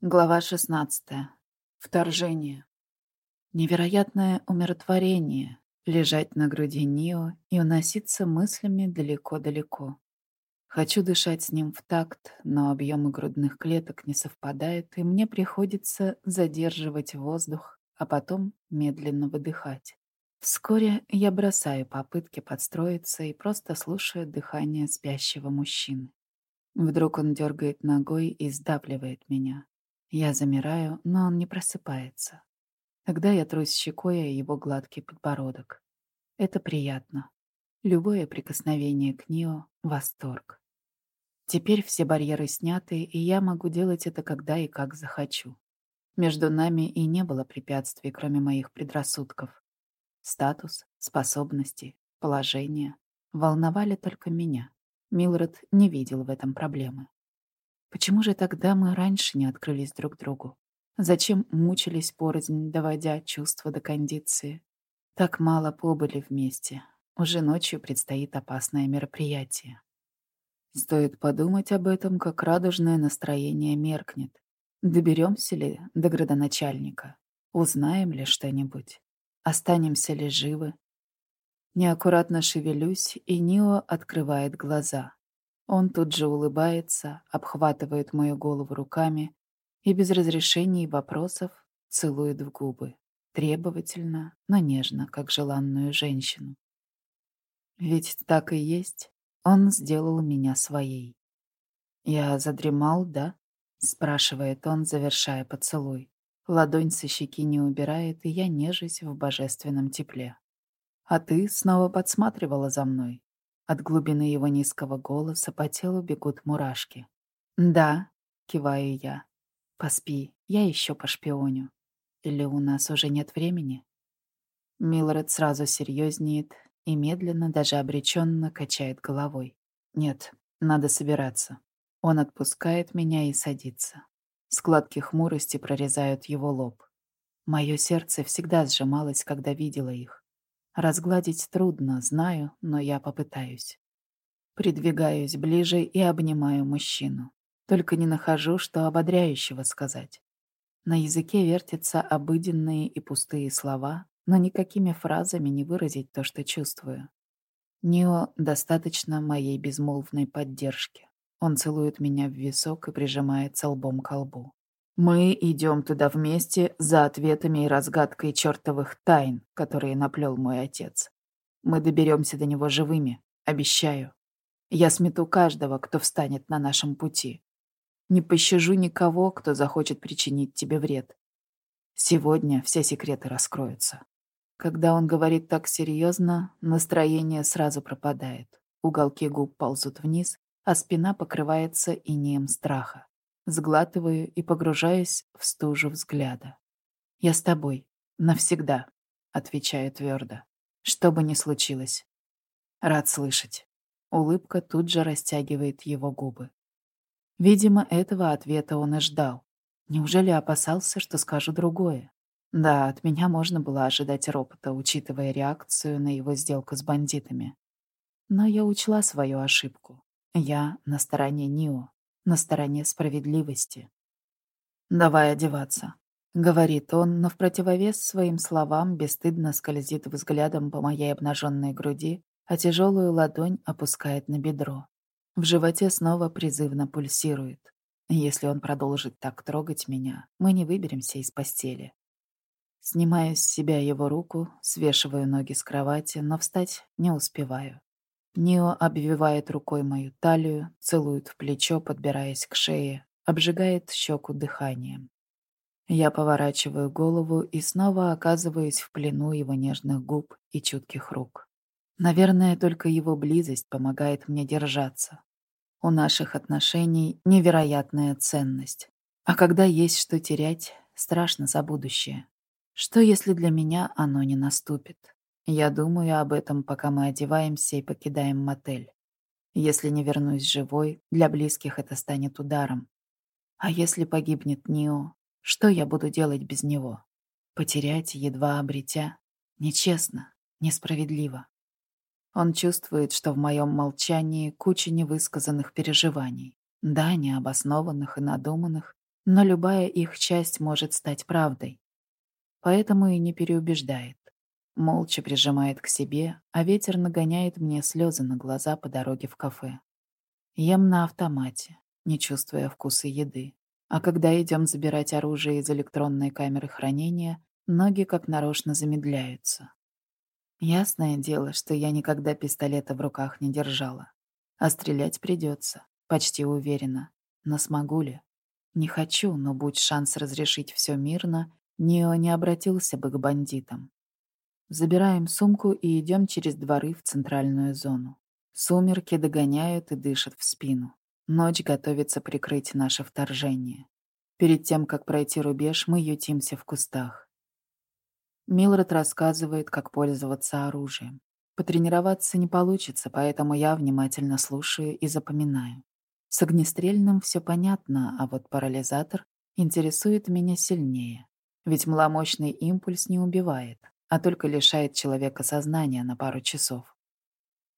Глава 16. Вторжение. Невероятное умиротворение — лежать на груди Нио и уноситься мыслями далеко-далеко. Хочу дышать с ним в такт, но объемы грудных клеток не совпадают, и мне приходится задерживать воздух, а потом медленно выдыхать. Вскоре я бросаю попытки подстроиться и просто слушаю дыхание спящего мужчины. Вдруг он дергает ногой и сдавливает меня. Я замираю, но он не просыпается. Тогда я трусь щекой о его гладкий подбородок. Это приятно. Любое прикосновение к Нио — восторг. Теперь все барьеры сняты, и я могу делать это когда и как захочу. Между нами и не было препятствий, кроме моих предрассудков. Статус, способности, положение волновали только меня. Милред не видел в этом проблемы. Почему же тогда мы раньше не открылись друг другу? Зачем мучились порознь, доводя чувства до кондиции? Так мало побыли вместе. Уже ночью предстоит опасное мероприятие. Стоит подумать об этом, как радужное настроение меркнет. Доберемся ли до градоначальника? Узнаем ли что-нибудь? Останемся ли живы? Неаккуратно шевелюсь, и Нио открывает глаза. Он тут же улыбается, обхватывает мою голову руками и без разрешений и вопросов целует в губы, требовательно, но нежно, как желанную женщину. Ведь так и есть, он сделал меня своей. «Я задремал, да?» — спрашивает он, завершая поцелуй. Ладонь со щеки не убирает, и я нежусь в божественном тепле. «А ты снова подсматривала за мной?» От глубины его низкого голоса по телу бегут мурашки. «Да», — киваю я. «Поспи, я еще пошпионю. Или у нас уже нет времени?» Милред сразу серьезнеет и медленно, даже обреченно качает головой. «Нет, надо собираться». Он отпускает меня и садится. Складки хмурости прорезают его лоб. Мое сердце всегда сжималось, когда видела их. Разгладить трудно, знаю, но я попытаюсь. Придвигаюсь ближе и обнимаю мужчину. Только не нахожу, что ободряющего сказать. На языке вертятся обыденные и пустые слова, но никакими фразами не выразить то, что чувствую. Нио достаточно моей безмолвной поддержки. Он целует меня в висок и прижимается лбом к лбу. Мы идем туда вместе за ответами и разгадкой чертовых тайн, которые наплел мой отец. Мы доберемся до него живыми, обещаю. Я смету каждого, кто встанет на нашем пути. Не пощажу никого, кто захочет причинить тебе вред. Сегодня все секреты раскроются. Когда он говорит так серьезно, настроение сразу пропадает. Уголки губ ползут вниз, а спина покрывается инеем страха. Сглатываю и погружаюсь в стужу взгляда. «Я с тобой. Навсегда», — отвечаю твердо. «Что бы ни случилось». Рад слышать. Улыбка тут же растягивает его губы. Видимо, этого ответа он и ждал. Неужели опасался, что скажу другое? Да, от меня можно было ожидать ропота, учитывая реакцию на его сделку с бандитами. Но я учла свою ошибку. Я на стороне Нио на стороне справедливости. «Давай одеваться», — говорит он, но в противовес своим словам бесстыдно скользит взглядом по моей обнаженной груди, а тяжелую ладонь опускает на бедро. В животе снова призывно пульсирует. Если он продолжит так трогать меня, мы не выберемся из постели. Снимаю с себя его руку, свешиваю ноги с кровати, но встать не успеваю. Нио обвивает рукой мою талию, целует в плечо, подбираясь к шее, обжигает щеку дыханием. Я поворачиваю голову и снова оказываюсь в плену его нежных губ и чутких рук. Наверное, только его близость помогает мне держаться. У наших отношений невероятная ценность. А когда есть что терять, страшно за будущее. Что, если для меня оно не наступит? Я думаю об этом, пока мы одеваемся и покидаем мотель. Если не вернусь живой, для близких это станет ударом. А если погибнет Нио, что я буду делать без него? Потерять, едва обретя? Нечестно, несправедливо. Он чувствует, что в моем молчании куча невысказанных переживаний. Да, необоснованных и надуманных, но любая их часть может стать правдой. Поэтому и не переубеждает. Молча прижимает к себе, а ветер нагоняет мне слезы на глаза по дороге в кафе. Ем на автомате, не чувствуя вкуса еды. А когда идем забирать оружие из электронной камеры хранения, ноги как нарочно замедляются. Ясное дело, что я никогда пистолета в руках не держала. А стрелять придется, почти уверена. Но смогу ли? Не хочу, но будь шанс разрешить все мирно, Нио не обратился бы к бандитам. Забираем сумку и идем через дворы в центральную зону. Сумерки догоняют и дышат в спину. Ночь готовится прикрыть наше вторжение. Перед тем, как пройти рубеж, мы ютимся в кустах. Милред рассказывает, как пользоваться оружием. Потренироваться не получится, поэтому я внимательно слушаю и запоминаю. С огнестрельным все понятно, а вот парализатор интересует меня сильнее. Ведь маломощный импульс не убивает, а только лишает человека сознания на пару часов.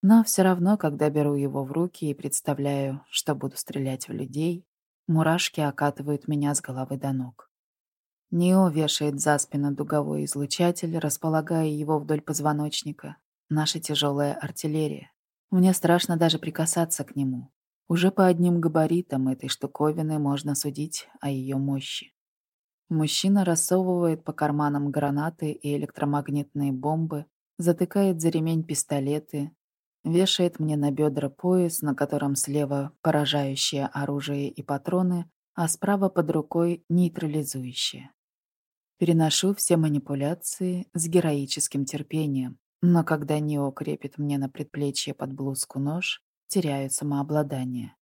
Но все равно, когда беру его в руки и представляю, что буду стрелять в людей, мурашки окатывают меня с головы до ног. Нео вешает за спину дуговой излучатель, располагая его вдоль позвоночника. Наша тяжелая артиллерия. Мне страшно даже прикасаться к нему. Уже по одним габаритам этой штуковины можно судить о ее мощи. Мужчина рассовывает по карманам гранаты и электромагнитные бомбы, затыкает за ремень пистолеты, Вешает мне на бедра пояс, на котором слева поражающее оружие и патроны, а справа под рукой нейтрализующее. Переношу все манипуляции с героическим терпением, но когда Нео крепит мне на предплечье под блузку нож, теряю самообладание.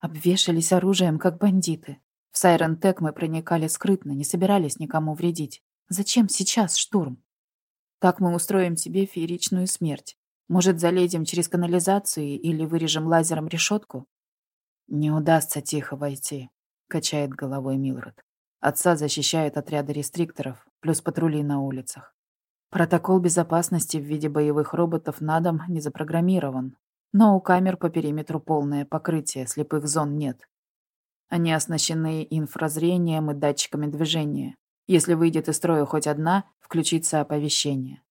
Обвешались оружием, как бандиты. В Сайрон-Тек мы проникали скрытно, не собирались никому вредить. Зачем сейчас штурм? Так мы устроим себе фееричную смерть. Может, залезем через канализацию или вырежем лазером решетку? Не удастся тихо войти, качает головой Милред. Отца защищают отряды рестрикторов, плюс патрули на улицах. Протокол безопасности в виде боевых роботов на дом не запрограммирован, но у камер по периметру полное покрытие, слепых зон нет. Они оснащены инфразрением и датчиками движения. Если выйдет из строя хоть одна, включится оповещение.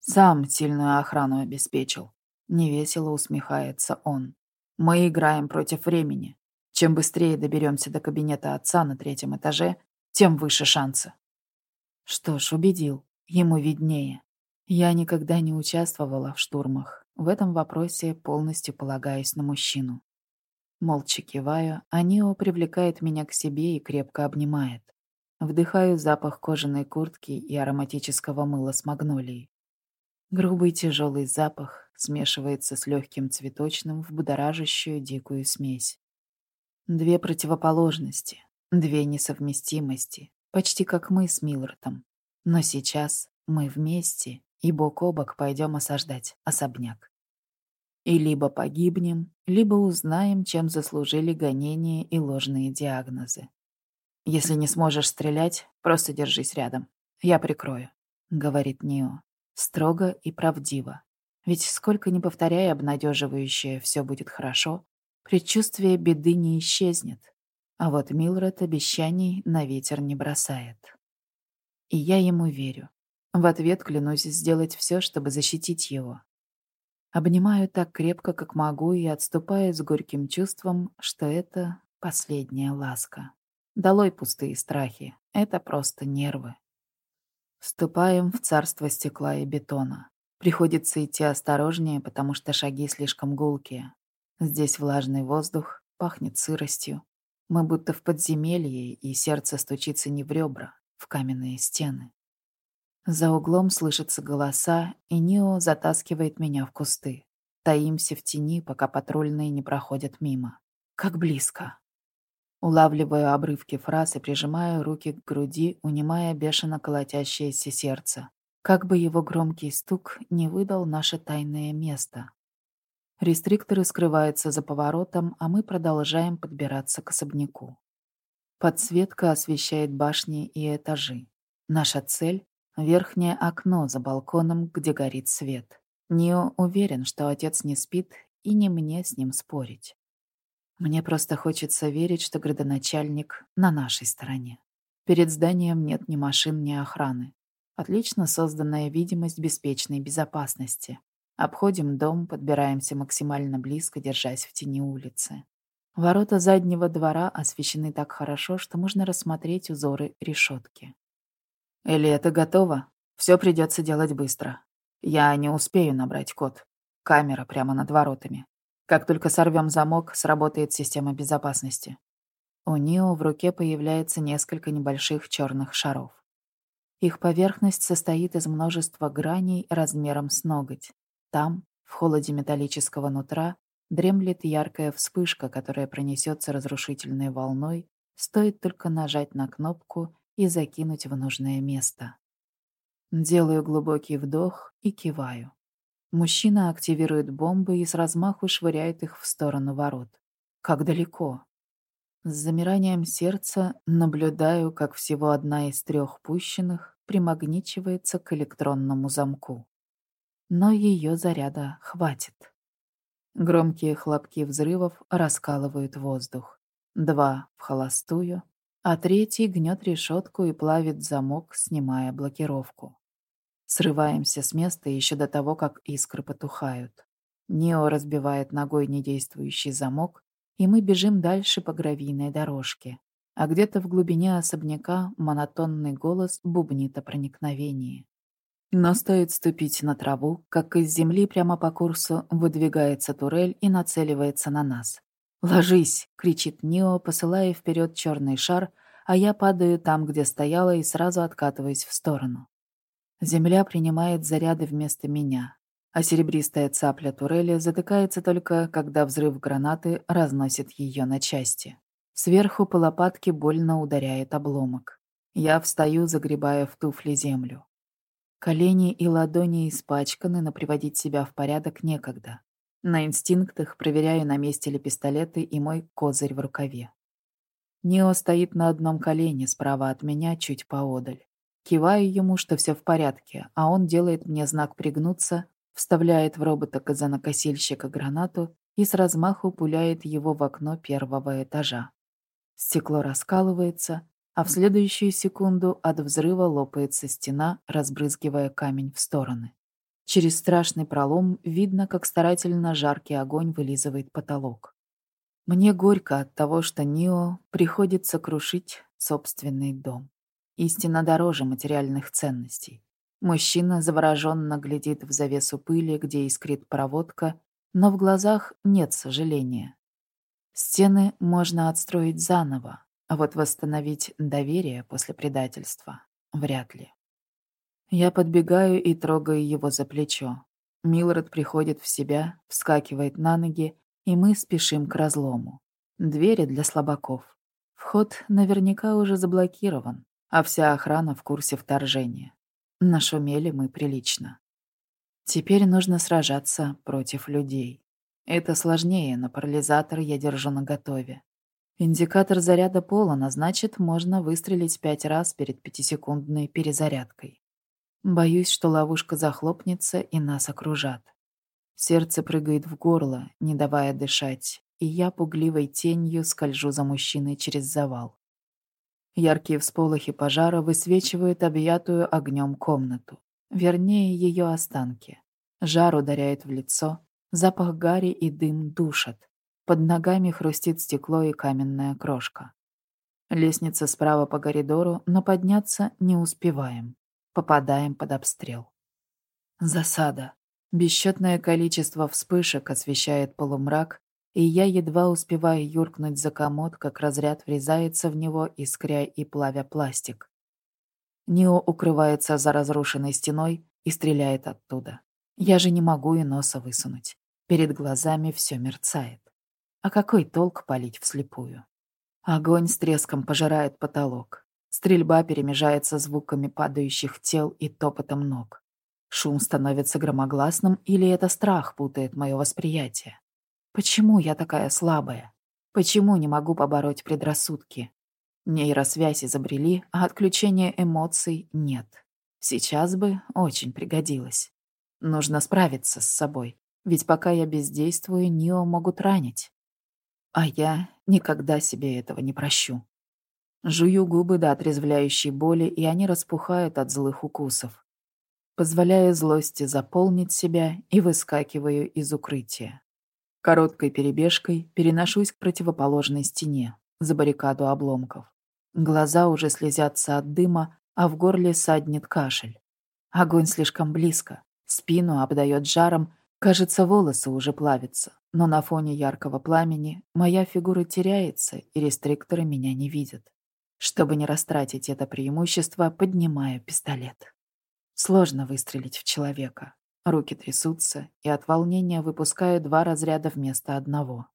Сам сильную охрану обеспечил. Невесело усмехается он. Мы играем против времени. Чем быстрее доберемся до кабинета отца на третьем этаже, тем выше шансы. Что ж, убедил. Ему виднее. Я никогда не участвовала в штурмах. В этом вопросе полностью полагаюсь на мужчину. Молча киваю, а Нио привлекает меня к себе и крепко обнимает. Вдыхаю запах кожаной куртки и ароматического мыла с магнолией. Грубый тяжелый запах смешивается с легким цветочным в будоражащую дикую смесь. Две противоположности, две несовместимости, почти как мы с Миллартом. Но сейчас мы вместе и бок о бок пойдем осаждать особняк. И либо погибнем, либо узнаем, чем заслужили гонения и ложные диагнозы. Если не сможешь стрелять, просто держись рядом. Я прикрою, — говорит Нио. Строго и правдиво. Ведь сколько ни повторяя обнадеживающее «все будет хорошо», предчувствие беды не исчезнет. А вот Милред обещаний на ветер не бросает. И я ему верю. В ответ клянусь сделать все, чтобы защитить его. Обнимаю так крепко, как могу, и отступаю с горьким чувством, что это последняя ласка. Долой пустые страхи. Это просто нервы. Ступаем в царство стекла и бетона. Приходится идти осторожнее, потому что шаги слишком гулкие. Здесь влажный воздух, пахнет сыростью. Мы будто в подземелье, и сердце стучится не в ребра, в каменные стены. За углом слышатся голоса, и Нио затаскивает меня в кусты. Таимся в тени, пока патрульные не проходят мимо. Как близко. Улавливаю обрывки фраз и прижимаю руки к груди, унимая бешено колотящееся сердце. Как бы его громкий стук не выдал наше тайное место. Рестрикторы скрываются за поворотом, а мы продолжаем подбираться к особняку. Подсветка освещает башни и этажи. Наша цель — верхнее окно за балконом, где горит свет. Нио уверен, что отец не спит, и не мне с ним спорить. Мне просто хочется верить, что градоначальник на нашей стороне. Перед зданием нет ни машин, ни охраны. Отлично созданная видимость беспечной безопасности. Обходим дом, подбираемся максимально близко, держась в тени улицы. Ворота заднего двора освещены так хорошо, что можно рассмотреть узоры решетки. «Элли, это готово? Все придется делать быстро. Я не успею набрать код. Камера прямо над воротами. Как только сорвем замок, сработает система безопасности». У Нио в руке появляется несколько небольших черных шаров. Их поверхность состоит из множества граней размером с ноготь. Там, в холоде металлического нутра, дремлет яркая вспышка, которая пронесется разрушительной волной, стоит только нажать на кнопку и закинуть в нужное место. Делаю глубокий вдох и киваю. Мужчина активирует бомбы и с размаху швыряет их в сторону ворот. Как далеко? С замиранием сердца наблюдаю, как всего одна из трех пущенных примагничивается к электронному замку но ее заряда хватит. Громкие хлопки взрывов раскалывают воздух. Два в холостую, а третий гнет решетку и плавит замок, снимая блокировку. Срываемся с места еще до того, как искры потухают. Нео разбивает ногой недействующий замок, и мы бежим дальше по гравийной дорожке. А где-то в глубине особняка монотонный голос бубнит о проникновении. Но стоит ступить на траву, как из земли прямо по курсу выдвигается турель и нацеливается на нас. «Ложись!» — кричит Нио, посылая вперед черный шар, а я падаю там, где стояла, и сразу откатываюсь в сторону. Земля принимает заряды вместо меня, а серебристая цапля турели затыкается только, когда взрыв гранаты разносит ее на части. Сверху по лопатке больно ударяет обломок. Я встаю, загребая в туфли землю. Колени и ладони испачканы, но приводить себя в порядок некогда. На инстинктах проверяю, на месте ли пистолеты и мой козырь в рукаве. Нео стоит на одном колене справа от меня, чуть поодаль. Киваю ему, что все в порядке, а он делает мне знак пригнуться, вставляет в робота казанокосильщика гранату и с размаху пуляет его в окно первого этажа. Стекло раскалывается, а в следующую секунду от взрыва лопается стена, разбрызгивая камень в стороны. Через страшный пролом видно, как старательно жаркий огонь вылизывает потолок. Мне горько от того, что Нио приходится крушить собственный дом. Истина дороже материальных ценностей. Мужчина завороженно глядит в завесу пыли, где искрит проводка, но в глазах нет сожаления. Стены можно отстроить заново, а вот восстановить доверие после предательства вряд ли. Я подбегаю и трогаю его за плечо. Милред приходит в себя, вскакивает на ноги, и мы спешим к разлому. Двери для слабаков. Вход наверняка уже заблокирован, а вся охрана в курсе вторжения. Нашумели мы прилично. Теперь нужно сражаться против людей. Это сложнее, но парализатор я держу наготове. Индикатор заряда полон, а значит, можно выстрелить пять раз перед пятисекундной перезарядкой. Боюсь, что ловушка захлопнется и нас окружат. Сердце прыгает в горло, не давая дышать, и я пугливой тенью скольжу за мужчиной через завал. Яркие всполохи пожара высвечивают объятую огнем комнату, вернее, ее останки. Жар ударяет в лицо, запах гари и дым душат. Под ногами хрустит стекло и каменная крошка. Лестница справа по коридору, но подняться не успеваем. Попадаем под обстрел. Засада. Бесчетное количество вспышек освещает полумрак, и я едва успеваю юркнуть за комод, как разряд врезается в него, искря и плавя пластик. Нио укрывается за разрушенной стеной и стреляет оттуда. Я же не могу и носа высунуть. Перед глазами все мерцает. А какой толк палить вслепую? Огонь с треском пожирает потолок. Стрельба перемежается звуками падающих тел и топотом ног. Шум становится громогласным, или это страх путает мое восприятие? Почему я такая слабая? Почему не могу побороть предрассудки? Нейросвязь изобрели, а отключения эмоций нет. Сейчас бы очень пригодилось. Нужно справиться с собой, ведь пока я бездействую, Нио могут ранить. А я никогда себе этого не прощу. Жую губы до отрезвляющей боли, и они распухают от злых укусов. Позволяю злости заполнить себя и выскакиваю из укрытия. Короткой перебежкой переношусь к противоположной стене, за баррикаду обломков. Глаза уже слезятся от дыма, а в горле саднет кашель. Огонь слишком близко, спину обдает жаром, кажется, волосы уже плавятся, но на фоне яркого пламени моя фигура теряется, и рестрикторы меня не видят. Чтобы не растратить это преимущество, поднимаю пистолет. Сложно выстрелить в человека. Руки трясутся, и от волнения выпускаю два разряда вместо одного.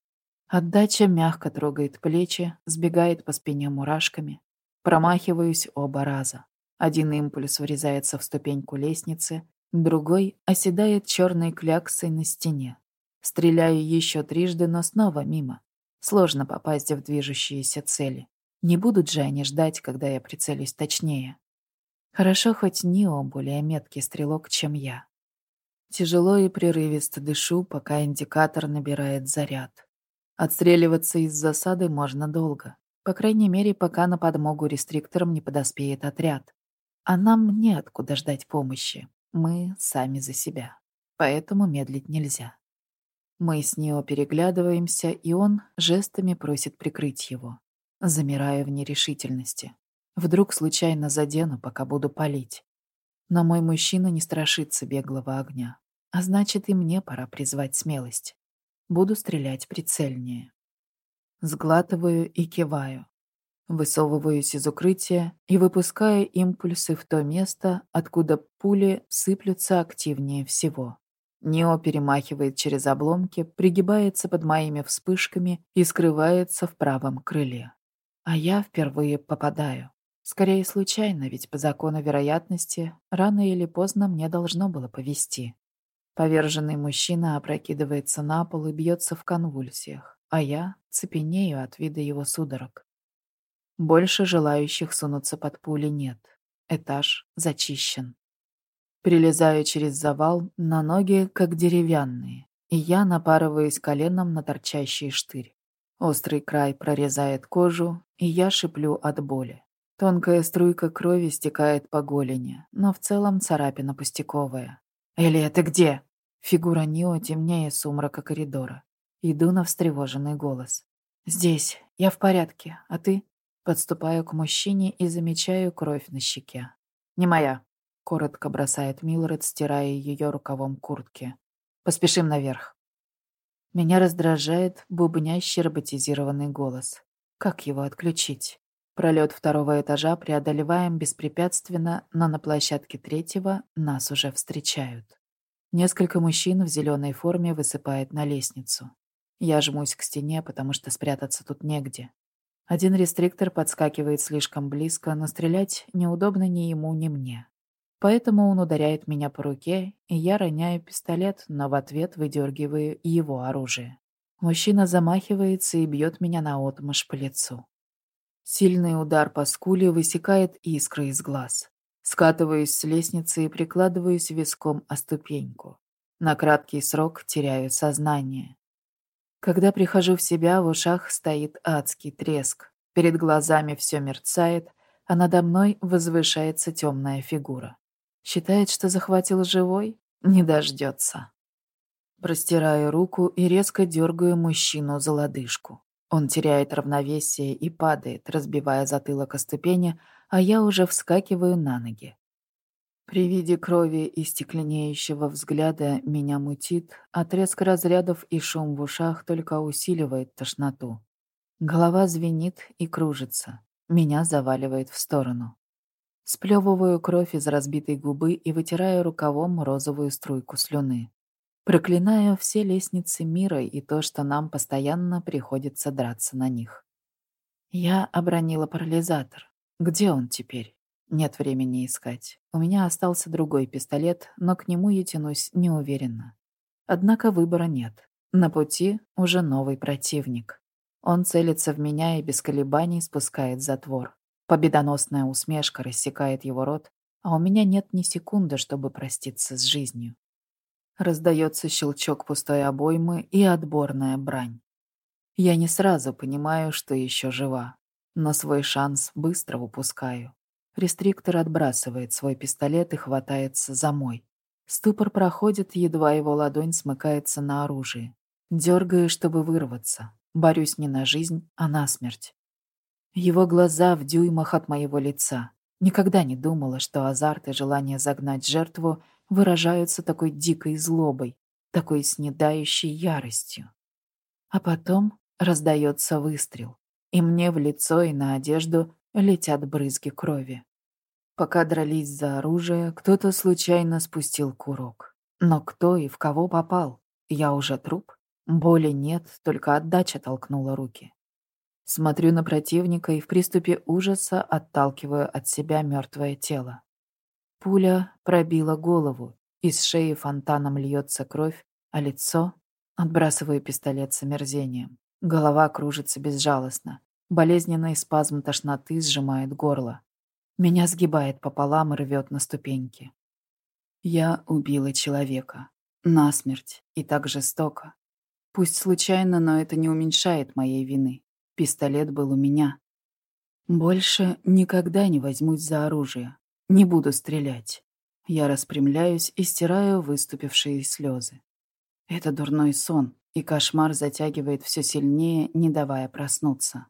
Отдача мягко трогает плечи, сбегает по спине мурашками. Промахиваюсь оба раза. Один импульс врезается в ступеньку лестницы, другой оседает черной кляксой на стене. Стреляю еще трижды, но снова мимо. Сложно попасть в движущиеся цели. Не будут же они ждать, когда я прицелюсь точнее. Хорошо, хоть Нио более меткий стрелок, чем я. Тяжело и прерывисто дышу, пока индикатор набирает заряд. Отстреливаться из засады можно долго. По крайней мере, пока на подмогу рестрикторам не подоспеет отряд. А нам неоткуда ждать помощи. Мы сами за себя. Поэтому медлить нельзя. Мы с Нио переглядываемся, и он жестами просит прикрыть его. Замираю в нерешительности. Вдруг случайно задену, пока буду палить. Но мой мужчина не страшится беглого огня. А значит, и мне пора призвать смелость. Буду стрелять прицельнее. Сглатываю и киваю. Высовываюсь из укрытия и выпускаю импульсы в то место, откуда пули сыплются активнее всего. Нео перемахивает через обломки, пригибается под моими вспышками и скрывается в правом крыле. А я впервые попадаю. Скорее случайно, ведь по закону вероятности рано или поздно мне должно было повести. Поверженный мужчина опрокидывается на пол и бьется в конвульсиях, а я цепенею от вида его судорог. Больше желающих сунуться под пули нет. Этаж зачищен. Прилезаю через завал, на ноги как деревянные, и я напарываюсь коленом на торчащий штырь. Острый край прорезает кожу, и я шиплю от боли. Тонкая струйка крови стекает по голени, но в целом царапина пустяковая. «Элия, ты где?» Фигура Нио темнее сумрака коридора. Иду на встревоженный голос. «Здесь. Я в порядке. А ты?» Подступаю к мужчине и замечаю кровь на щеке. «Не моя», — коротко бросает Милред, стирая ее рукавом куртки. «Поспешим наверх». Меня раздражает бубнящий роботизированный голос. Как его отключить? Пролет второго этажа преодолеваем беспрепятственно, но на площадке третьего нас уже встречают. Несколько мужчин в зеленой форме высыпает на лестницу. Я жмусь к стене, потому что спрятаться тут негде. Один рестриктор подскакивает слишком близко, но стрелять неудобно ни ему, ни мне. Поэтому он ударяет меня по руке, и я роняю пистолет, но в ответ выдергиваю его оружие. Мужчина замахивается и бьет меня наотмашь по лицу. Сильный удар по скуле высекает искры из глаз. Скатываюсь с лестницы и прикладываюсь виском о ступеньку. На краткий срок теряю сознание. Когда прихожу в себя, в ушах стоит адский треск. Перед глазами все мерцает, а надо мной возвышается темная фигура. Считает, что захватил живой? Не дождется. Простираю руку и резко дергаю мужчину за лодыжку. Он теряет равновесие и падает, разбивая затылок о ступени, а я уже вскакиваю на ноги. При виде крови и стекленеющего взгляда меня мутит, а треск разрядов и шум в ушах только усиливает тошноту. Голова звенит и кружится. Меня заваливает в сторону. Сплевываю кровь из разбитой губы и вытираю рукавом розовую струйку слюны. Проклинаю все лестницы мира и то, что нам постоянно приходится драться на них. Я обронила парализатор. Где он теперь? Нет времени искать. У меня остался другой пистолет, но к нему я тянусь неуверенно. Однако выбора нет. На пути уже новый противник. Он целится в меня и без колебаний спускает затвор. Победоносная усмешка рассекает его рот, а у меня нет ни секунды, чтобы проститься с жизнью. Раздается щелчок пустой обоймы и отборная брань. Я не сразу понимаю, что еще жива, но свой шанс быстро упускаю. Рестриктор отбрасывает свой пистолет и хватается за мой. Ступор проходит, едва его ладонь смыкается на оружие. Дергаю, чтобы вырваться. Борюсь не на жизнь, а на смерть. Его глаза в дюймах от моего лица. Никогда не думала, что азарт и желание загнать жертву выражаются такой дикой злобой, такой снедающей яростью. А потом раздается выстрел, и мне в лицо и на одежду летят брызги крови. Пока дрались за оружие, кто-то случайно спустил курок. Но кто и в кого попал? Я уже труп? Боли нет, только отдача толкнула руки. Смотрю на противника и в приступе ужаса отталкиваю от себя мертвое тело. Пуля пробила голову, из шеи фонтаном льется кровь, а лицо... Отбрасываю пистолет с омерзением. Голова кружится безжалостно. Болезненный спазм тошноты сжимает горло. Меня сгибает пополам и рвет на ступеньки. Я убила человека. Насмерть. И так жестоко. Пусть случайно, но это не уменьшает моей вины. Пистолет был у меня. Больше никогда не возьмусь за оружие. Не буду стрелять. Я распрямляюсь и стираю выступившие слезы. Это дурной сон, и кошмар затягивает все сильнее, не давая проснуться.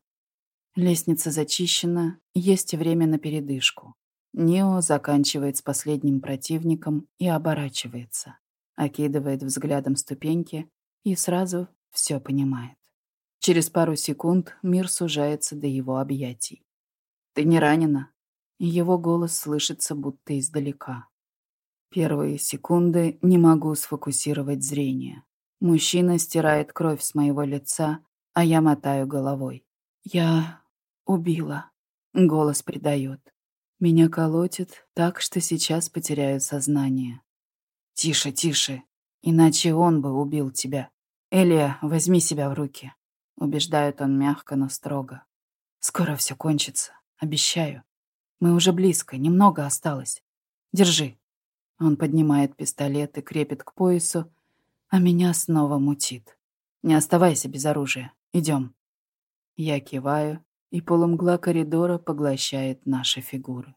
Лестница зачищена, есть время на передышку. Нео заканчивает с последним противником и оборачивается, окидывает взглядом ступеньки и сразу все понимает. Через пару секунд мир сужается до его объятий. «Ты не ранена?» Его голос слышится будто издалека. Первые секунды не могу сфокусировать зрение. Мужчина стирает кровь с моего лица, а я мотаю головой. Я убила. Голос предает. Меня колотит так, что сейчас потеряю сознание. Тише, тише. Иначе он бы убил тебя. Элия, возьми себя в руки. Убеждает он мягко, но строго. Скоро все кончится. Обещаю. Мы уже близко, немного осталось. Держи. Он поднимает пистолет и крепит к поясу, а меня снова мутит. Не оставайся без оружия. Идем. Я киваю, и полумгла коридора поглощает наши фигуры.